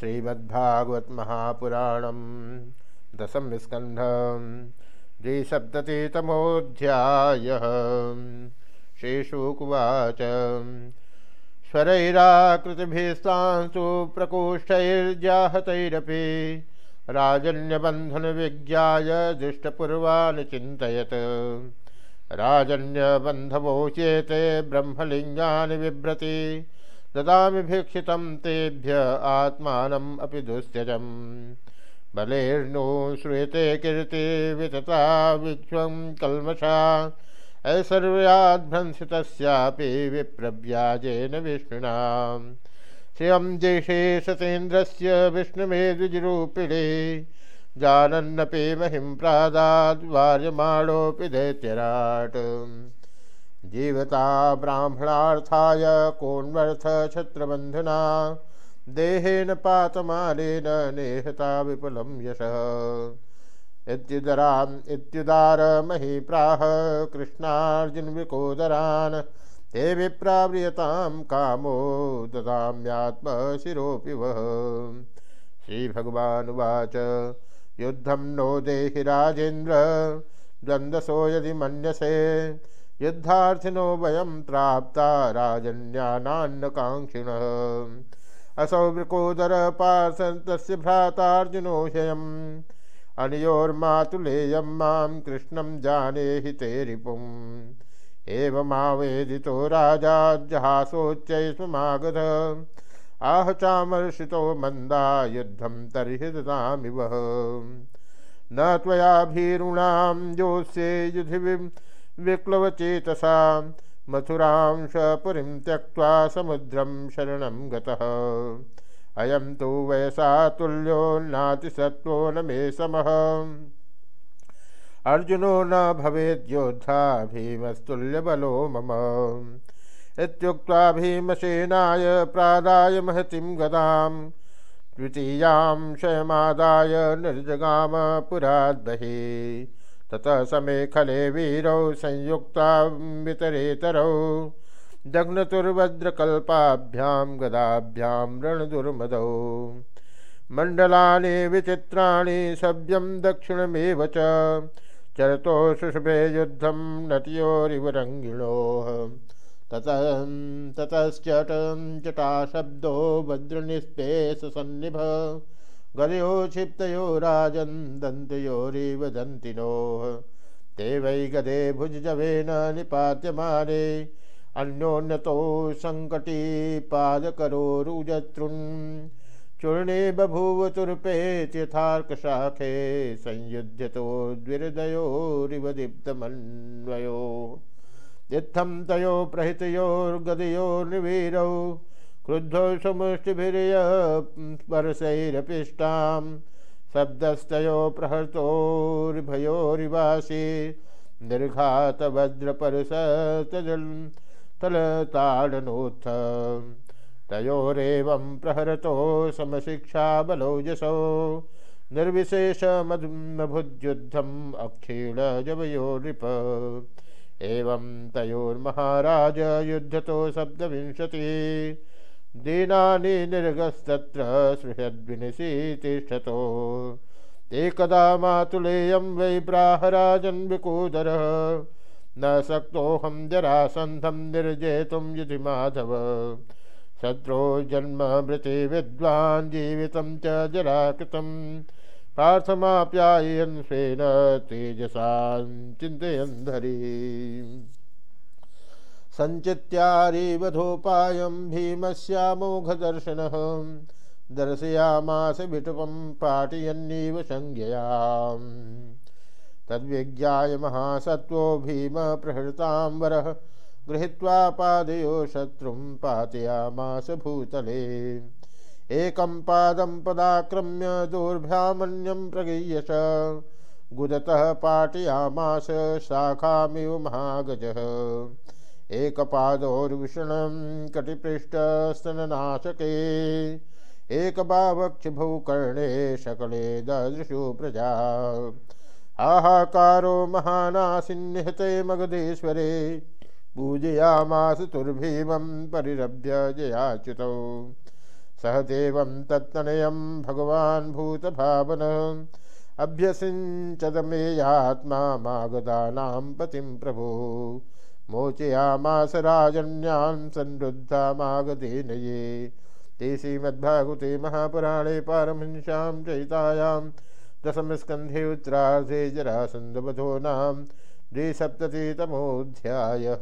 श्रीमद्भागवत महापुराणम दशम स्कंध द्विसप्ततितमोऽध्याय। श्रीशुकुवाच। स्वरैराकृतिभिस्तांसु प्रकोष्ठैर्जाहतैरपि राजन्यबन्धनविज्ञाय दृष्टपूर्वान् चिन्तयत्। राजन्यबन्धवोच्येते ब्रह्मलिङ्गानि बिभ्रति। ददामि भीक्षितं तेभ्य आत्मानम् अपि दुस्त्यजम् श्रूयते कीर्ति वितता विश्वं कल्मषा। ऐश्वर्याद्भ्रंसितस्यापि विप्रव्याजेन विष्णुना। श्रियं जेषेशतेन्द्रस्य विष्णुमेदुजिरूपिणे। जानन्नपि महिं प्रादाद्वार्यमाणोऽपि दैत्यराट्। जीवता ब्राह्मणार्थाय कोन्वर्थ छत्रबन्धुना देहेन पातमानेन नेहता विपुलं यशः। इत्युदराम् इत्युदारमहि प्राह कृष्णार्जुनविकोदरान् ते विप्राव्रियतां कामो ददाम्यात्मशिरोऽपि वः। श्रीभगवानुवाच, युद्धं नो देहि राजेन्द्र, द्वन्द्वसो यदि मन्यसे युद्धार्थिनो वयं प्राप्ता राजन्यानान्नकाङ्क्षिणः। असौ वृकोदर पार्थ तस्य भ्रातार्जुनो ह्ययम्। अनयोर्मातुलेयं माँ कृष्णं जाने ते रिपुम् एवमावेदितो राजा जहासोच्चैस्वमागध आह चामर्षितो मन्दा युद्धं तर्हि न त्वया भीरूणां योत्स्ये युधि विक्लवचेतसा मथुरां पुरीं त्यक्त्वा समुद्रं शरणं गतः। अयं तु वयसा तुल्यो न मे समः। अर्जुनो न भवेद्योद्धा भीमस्तुल्यबलो मम। इत्युक्त्वा भीमसेनाय प्रादाय महतीं गदां। द्वितीयां क्षयमादाय निर्जगाम पुराद्बहिः। ततः समेखले वीरौ संयुक्ता वितरेतरौ जघ्नतुर्भद्रकल्पाभ्यां गदाभ्यां रणदुर्मदौ। मण्डलानि विचित्राणि सभ्यं दक्षिणमेव च। चरतो शुशुभे युद्धं नटयोरिव रङ्गिणोः ततः ततश्चट चटाशब्दो भद्रनिस्पेशसन्निभ गदयो क्षिप्तयो राजन् दन्तयोरिव दन्तिनोः ते वै गदे भुजवेन निपात्यमाने, अन्योन्यतो सङ्कटीपादकरोरुजतृन् चूर्णे बभूव तुर्पेत्यथार्कशाखे संयुध्यतो द्विहृदयोरिव दीप्तमन्वयो। इत्थं तयो प्रहितयोर्गदयोर्निवीरौ क्रुद्धो समुष्टिभिर्यस्पर्शैरपिष्टां शब्दस्तयो प्रहर्तोर्भयोरिवासि निर्घातभद्रपरसतलताडनोत्थ तयोरेवं प्रहरतो समशिक्षा बलौजसौ निर्विशेषमधुमभुद्युद्धम् अक्षीणजवयो नृप एवं तयोर्महाराज युद्धतो सप्तविंशतिः दीनानि निर्गस्तत्र सृहद्विनिशि तिष्ठतो एकदा मातुलेयं वै प्राहराजन् विकूदरः। न शक्तोऽहं जरासन्धं निर्जेतुं युधि माधव। शत्रो जन्म मृते विद्वान् जीवितं च जराकृतं। पार्थमाप्यायन् स्वेन तेजसां चिन्तयन् धरी सञ्चित्यारिवधोपायं भीमस्यामोघदर्शनः। दर्शयामास विटुपं पाटयन्नीव संज्ञयाम्। तद्विज्ञाय महासत्त्वो भीमप्रहृतां वरः गृहीत्वा पादयो शत्रुं पातयामास भूतले। एकं पादं पदाक्रम्य दोर्भ्यामन्यं प्रगीयश। गुदतः पाटयामास शाखामिव महागजः। एकपादोर्विषणं कटिपृष्ठस्तननाशके। एकबावक्षभूकर्णे शकले ददृशु प्रजा। हाहाकारो महानासिन्निहते मगधेश्वरे। पूजयामास तुर्भीमं परिरभ्य जयाच्युतौ। सह देव तत्तनयम भगवान भूत भावन अभ्यसिंचद मेयात्मा मागदानाम प्रभु। मोचयामास संरुद्धा मागते ये ते श्रीमद्भागवते महापुराणे पारमहंस्यां चयितायां दशमस्कन्धे उत्तरार्धे जरासन्दवधो नाम द्विसप्ततितमोऽध्यायः।